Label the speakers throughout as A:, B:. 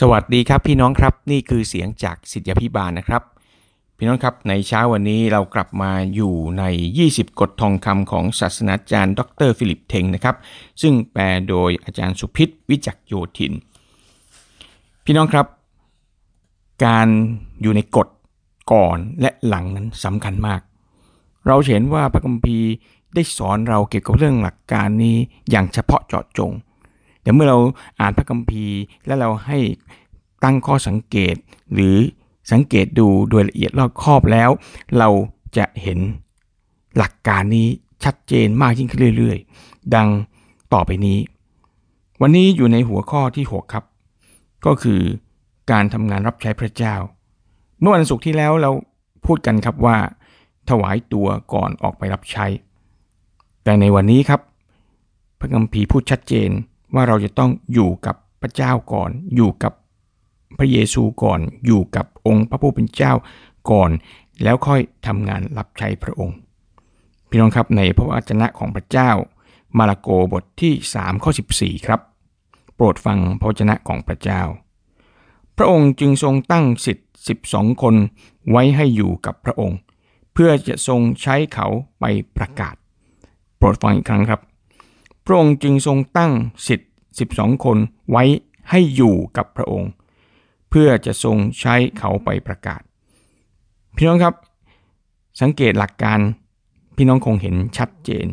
A: สวัสดีครับพี่น้องครับนี่คือเสียงจากศิษยาภิบาลนะครับ พี่น้องครับในเช้าวันนี้เรากลับมาอยู่ใน 20 กฎทองคำของศาสนาจารย์ ดรฟิลิปเทงนะครับ ซึ่งแปลโดยอาจารย์สุพิษวิจักโยธิน พี่น้องครับ การอยู่ในกฎก่อนและหลังนั้นสำคัญมาก เราเห็นว่าพระคัมภีร์ได้สอนเราเกี่ยวกับเรื่องหลักการนี้อย่างเฉพาะเจาะจง แต่เมื่อเราอ่านพระคัมภีร์ และเราให้ตั้งข้อสังเกต หรือสังเกตดูโดยละเอียดรอบครอบแล้ว เราจะเห็นหลักการนี้ชัดเจนมากยิ่งขึ้นเรื่อย ๆ ดังต่อไปนี้ วันนี้อยู่ในหัวข้อที่ 6 ครับ ก็คือการทำงานรับใช้พระเจ้า เมื่อวันศุกร์ที่แล้วเราพูดกันครับว่า ถวายตัวก่อนออกไปรับใช้ แต่ในวันนี้ครับ พระคัมภีร์พูดชัดเจน ว่าเราจะต้องอยู่กับพระเจ้าก่อน อยู่กับพระเยซูก่อน อยู่กับองค์พระผู้เป็นเจ้าก่อน แล้วค่อยทำงานรับใช้พระองค์ พี่น้องครับในพระวจนะของพระเจ้า มาระโกบทที่3ข้อ14 ครับ โปรดฟังพระวจนะของพระเจ้า พระองค์จึงทรงตั้งสิทธิ์12 คนไว้ให้อยู่กับพระองค์ เพื่อจะทรงใช้เขาไปประกาศ โปรดฟังอีกครั้งครับ พระองค์จึงทรงตั้งสิทธิ์ 12 คนไว้ให้อยู่กับพระองค์ เพื่อจะทรงใช้เขาไปประกาศ พี่น้องครับ สังเกตหลักการพี่น้องคงเห็นชัดเจน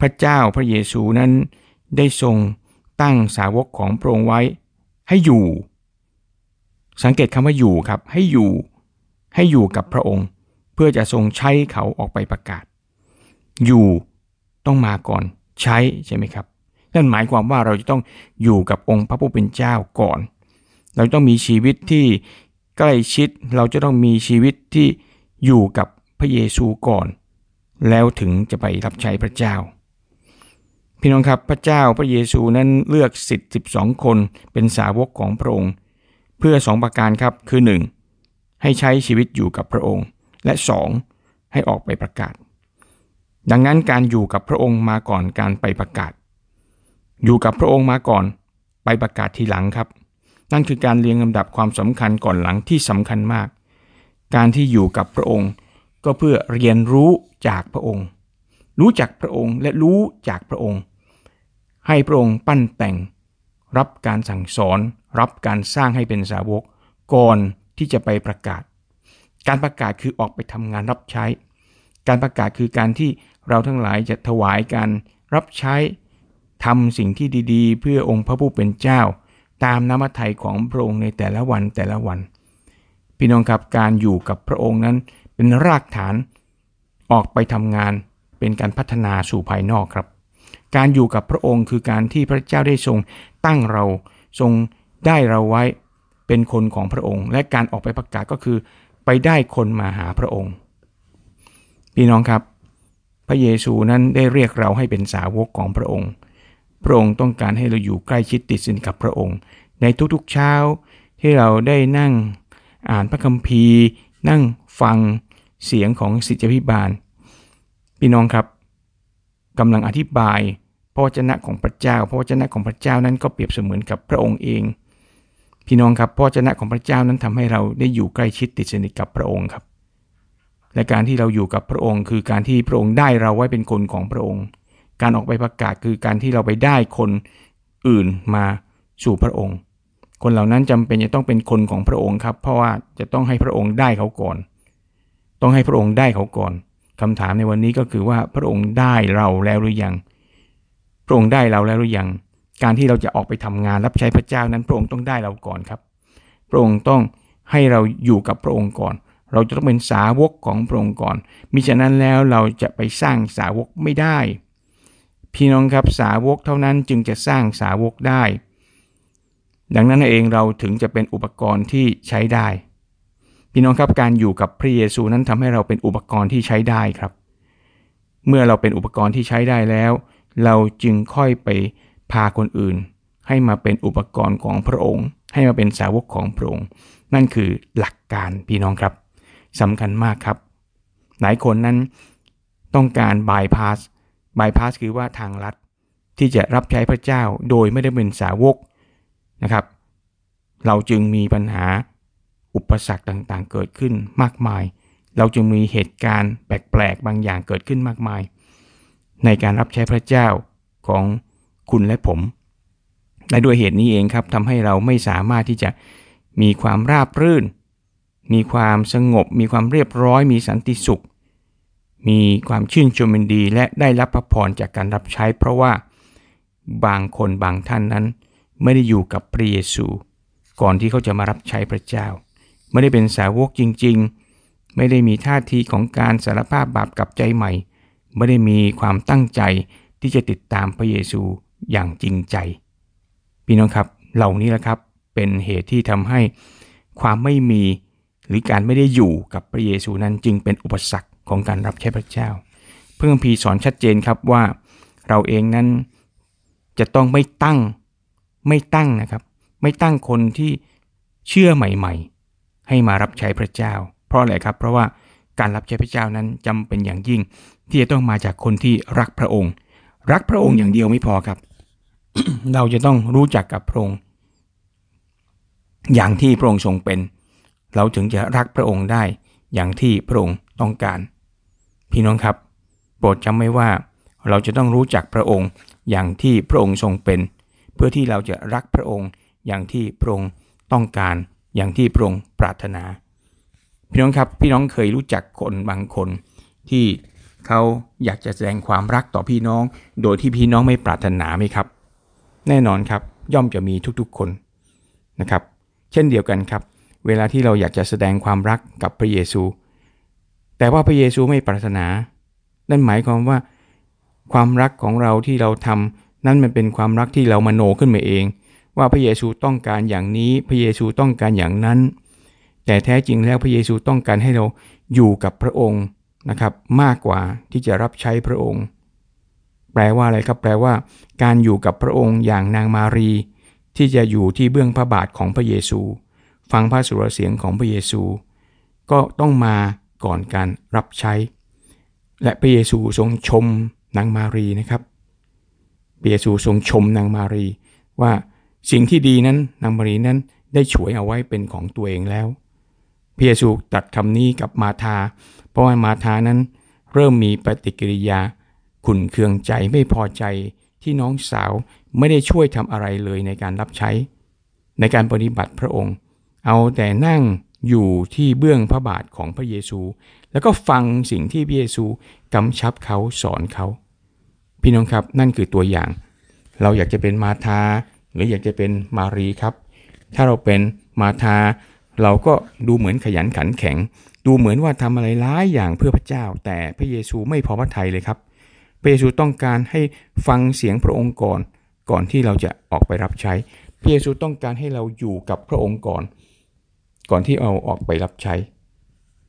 A: พระเจ้าพระเยซูนั้นได้ทรงตั้งสาวกของพระองค์ไว้ให้อยู่ สังเกตคำว่าอยู่ครับให้อยู่ให้อยู่กับพระองค์ เพื่อจะทรงใช้เขาออกไปประกาศ อยู่ต้องมาก่อนใช้ใช่ไหมครับ นั่นหมายความว่าเราจะต้องอยู่กับองค์พระผู้เป็นเจ้าก่อน เราต้องมีชีวิตที่ใกล้ชิด เราจะต้องมีชีวิตที่อยู่กับพระเยซูก่อน แล้วถึงจะไปรับใช้พระเจ้า พี่น้องครับพระเจ้าพระเยซูนั้นเลือกสิทธิ์12 คนเป็นสาวกของพระองค์ เพื่อสองประการครับคือ 1. ให้ใช้ชีวิตอยู่กับพระองค์ และ 2. ให้ออกไปประกาศ ดังนั้นการอยู่กับพระองค์มาก่อนการไปประกาศ อยู่กับพระองค์มาก่อน ไปประกาศทีหลังครับ นั่นคือการเรียงลำดับความสำคัญก่อนหลังที่สำคัญมาก การที่อยู่กับพระองค์ ก็เพื่อเรียนรู้จากพระองค์ รู้จักพระองค์และรู้จากพระองค์ ให้พระองค์ปั้นแต่ง รับการสั่งสอน รับการสร้างให้เป็นสาวก ก่อนที่จะไปประกาศ การประกาศคือออกไปทำงานรับใช้ การประกาศคือการที่เราทั้งหลายจะถวายการรับใช้ ทำสิ่งที่ดีๆ เพื่อองค์พระผู้เป็นเจ้า ตามน้ำมัยของพระองค์ในแต่ละวันแต่ละวัน พี่น้องครับการอยู่กับพระองค์นั้นเป็นรากฐานออกไปทำงานเป็นการพัฒนาสู่ภายนอกครับ การอยู่กับพระองค์คือการที่พระเจ้าได้ทรงตั้งเราทรงได้เราไว้เป็นคนของพระองค์ และการออกไปประกาศก็คือ ไปได้คนมาหาพระองค์ พี่น้องครับ พระเยซูนั้นได้เรียกเราให้เป็นสาวกของพระองค์ พระองค์ต้องการให้เราอยู่ใกล้ชิดติดสินกับพระองค์ ในทุกๆเช้าที่เราได้นั่งอ่านพระคัมภีร์ นั่งฟังเสียงของสิทธิพิบาล พี่น้องครับกำลังอธิบายพระวจนะของพระเจ้า พระวจนะของพระเจ้านั้นก็เปรียบเสมือนกับพระองค์เอง พี่น้องครับพระวจนะของพระเจ้านั้นทำให้เราได้อยู่ใกล้ชิดติดสนิทกับพระองค์ครับ และการที่เราอยู่กับพระองค์ คือการที่พระองค์ได้เราไว้เป็นคนของพระองค์ การออกไปประกาศคือการที่เราไปได้คนอื่นมาสู่พระองค์ คนเหล่านั้นจำเป็นจะต้องเป็นคนของพระองค์ครับ เพราะว่าจะต้องให้พระองค์ได้เขาก่อน ต้องให้พระองค์ได้เขาก่อนคำถามในวันนี้ก็คือว่าพระองค์ได้เราแล้วหรือยัง พระองค์ได้เราแล้วหรือยัง การที่เราจะออกไปทำงานรับใช้พระเจ้านั้นพระองค์ต้องได้เราก่อนครับ พระองค์ต้องให้เราอยู่กับพระองค์ก่อน เราจะต้องเป็นสาวกของพระองค์ก่อนมิฉะนั้นแล้วเราจะไปสร้างสาวกไม่ได้ พี่น้องครับสาวกเท่านั้นจึงจะสร้างสาวกได้ ดังนั้นเองเราถึงจะเป็นอุปกรณ์ที่ใช้ได้ พี่น้องครับการอยู่กับพระเยซูนั้นทำให้เราเป็นอุปกรณ์ที่ใช้ได้ครับ เมื่อเราเป็นอุปกรณ์ที่ใช้ได้แล้ว เราจึงค่อยไปพาคนอื่น ให้มาเป็นอุปกรณ์ของพระองค์ ให้มาเป็นสาวกของพระองค์ นั่นคือหลักการพี่น้องครับสำคัญมากครับ หลายคนนั้นต้องการบายพาส บายพาสคือว่าทางลัดที่จะรับใช้พระเจ้าโดยไม่ได้เป็นสาวกนะครับ เราจึงมีปัญหาอุปสรรคต่างๆ เกิดขึ้นมากมาย เราจึงมีเหตุการณ์แปลกๆบางอย่างเกิดขึ้นมากมาย ในการรับใช้พระเจ้าของคุณและผม และด้วยเหตุนี้เองครับทำให้เราไม่สามารถที่จะมีความราบรื่น มีความสงบ มีความเรียบร้อย มีสันติสุข มีความชื่นชมยินดีและได้รับพระพรจากการรับใช้ เพราะว่าบางคนบางท่านนั้น ไม่ได้อยู่กับพระเยซู ก่อนที่เขาจะมารับใช้พระเจ้า ไม่ได้เป็นสาวกจริง ๆ ไม่ได้มีท่าทีของการสารภาพบาปกับใจใหม่ ไม่ได้มีความตั้งใจที่จะติดตามพระเยซูอย่างจริงใจ พี่น้องครับเหล่านี้แหละครับเป็นเหตุที่ทำให้ความไม่มีหรือการไม่ได้อยู่กับพระเยซูนั้นจึงเป็นอุปสรรค ของการรับใช้พระเจ้าเพื่อพีสอนชัดเจนครับว่าเราเองนั้นจะต้องไม่ตั้งไม่ตั้งนะครับ ไม่ตั้งคนที่เชื่อใหม่ ๆ ให้มารับใช้พระเจ้า เพราะอะไรครับ เพราะว่าการรับใช้พระเจ้านั้นจำเป็นอย่างยิ่ง ที่จะต้องมาจากคนที่รักพระองค์ รักพระองค์อย่างเดียวไม่พอครับ เราจะต้องรู้จักกับพระองค์ อย่างที่พระองค์ทรงเป็น เราถึงจะรักพระองค์ได้อย่างที่พระองค์ต้องการ พี่น้องครับ โปรดจำไว้ว่าเราจะต้องรู้จักพระองค์อย่างที่พระองค์ทรงเป็น เพื่อที่เราจะรักพระองค์อย่างที่พระองค์ต้องการอย่างที่พระองค์ปรารถนา พี่น้องครับพี่น้องเคยรู้จักคนบางคนที่เขาอยากจะแสดงความรักต่อพี่น้อง โดยที่พี่น้องไม่ปรารถนาไหมครับ แน่นอนครับย่อมจะมีทุกๆคนนะครับ เช่นเดียวกันครับ เวลาที่เราอยากจะแสดงความรักกับพระเยซู แต่ว่าพระเยซูไม่ปรารถนา นั่นหมายความว่า ความรักของเราที่เราทำนั่นมันเป็นความรักที่เรามโนขึ้นมาเอง ว่าพระเยซูต้องการอย่างนี้ พระเยซูต้องการอย่างนั้น แต่แท้จริงแล้วพระเยซูต้องการให้เราอยู่กับพระองค์นะครับ มากกว่าที่จะรับใช้พระองค์ แปลว่าอะไรครับ แปลว่า การอยู่กับพระองค์อย่างนางมารี ที่จะอยู่ที่เบื้องพระบาทของพระเยซู ฟังพระสุรเสียงของพระเยซู ก็ต้องมา ก่อนการรับใช้ และพระเยซูทรงชมนางมารีนะครับพระเยซูทรงชมนางมารี ว่าสิ่งที่ดีนั้นนางมารีนั้นได้ฉวยเอาไว้เป็นของตัวเองแล้วพระเยซูตัดคำนี้กับมาธา เพราะว่ามาธานั้นเริ่มมีปฏิกิริยาขุนเคืองใจไม่พอใจที่น้องสาวไม่ได้ช่วยทำอะไรเลยในการรับใช้ ในการปฏิบัติพระองค์ เอาแต่นั่ง อยู่ที่เบื้องพระบาทของพระเยซู แล้วก็ฟังสิ่งที่พระเยซูกำชับเขาสอนเขา พี่น้องครับนั่นคือตัวอย่าง เราอยากจะเป็นมาธาหรืออยากจะเป็นมารีครับ ถ้าเราเป็นมาธาเราก็ดูเหมือนขยันขันแข็ง ดูเหมือนว่าทำอะไรหลายอย่างเพื่อพระเจ้า แต่พระเยซูไม่พอพระทัยเลยครับ พระเยซูต้องการให้ฟังเสียงพระองค์ก่อน ก่อนที่เราจะออกไปรับใช้ พระเยซูต้องการให้เราอยู่กับพระองค์ก่อน ก่อนที่เอาออกไปรับใช้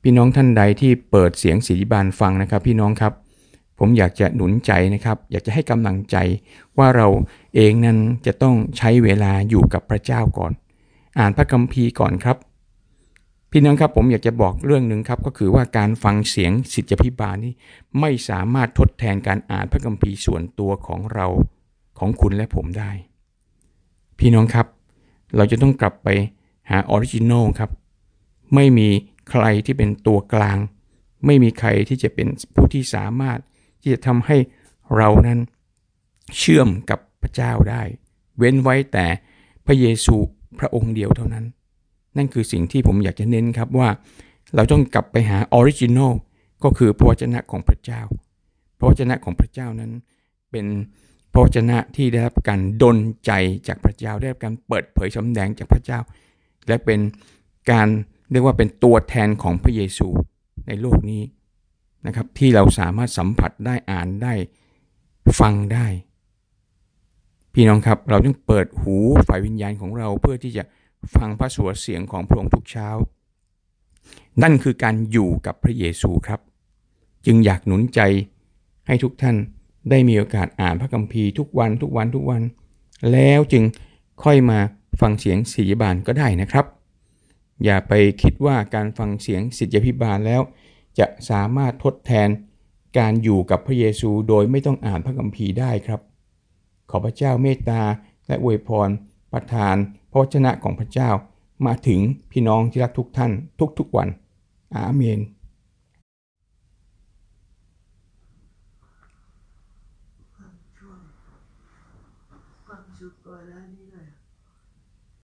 A: พี่น้องท่านใดที่เปิดเสียงสีบานฟังนะครับ พี่น้องครับ ผมอยากจะหนุนใจนะครับ อยากจะให้กำลังใจว่าเราเองนั้นจะต้องใช้เวลาอยู่กับพระเจ้าก่อน อ่านพระคัมภีร์ก่อนครับ พี่น้องครับผมอยากจะบอกเรื่องหนึ่งครับ ก็คือว่าการฟังเสียงสิทธิพิบาลนี่ไม่สามารถทดแทนการอ่านพระคัมภีร์ส่วนตัวของเราของคุณและผมได้ พี่น้องครับ เราจะต้องกลับไป หา original ครับ ไม่มีใครที่เป็นตัวกลาง ไม่มีใครที่จะเป็นผู้ที่สามารถที่จะทำให้เรานั้นเชื่อมกับพระเจ้าได้ เว้นไว้แต่พระเยซูพระองค์เดียวเท่านั้น นั่นคือสิ่งที่ผมอยากจะเน้นครับว่า เราต้องกลับไปหา original ก็คือพระวจนะของพระเจ้า พระวจนะของพระเจ้านั้นเป็นพระวจนะที่ได้รับการดลใจจากพระเจ้าได้รับการเปิดเผยสำแดงจากพระเจ้า และเป็นการเรียกว่าเป็นตัวแทนของพระเยซูในโลกนี้นะครับที่เราสามารถสัมผัสได้อ่านได้ฟังได้ พี่น้องครับเราต้องเปิดหูฝ่ายวิญญาณของเราเพื่อที่จะฟังพระสวดเสียงของพระองค์ทุกเช้า นั่นคือการอยู่กับพระเยซูครับ จึงอยากหนุนใจให้ทุกท่านได้มีโอกาสอ่านพระคัมภีร์ทุกวันทุกวันทุกวัน แล้วจึงค่อยมา ฟังเสียงศิยบาลก็ได้นะครับ อย่าไปคิดว่าการฟังเสียงสิทธิพิบาลแล้ว จะสามารถทดแทนการอยู่กับพระเยซูโดยไม่ต้องอ่านพระคัมภีร์ได้ครับ ขอพระเจ้าเมตตาและอวยพรประทานพระวจนะของพระเจ้า มาถึงพี่น้องที่รักทุกท่านทุกๆวัน อาเมน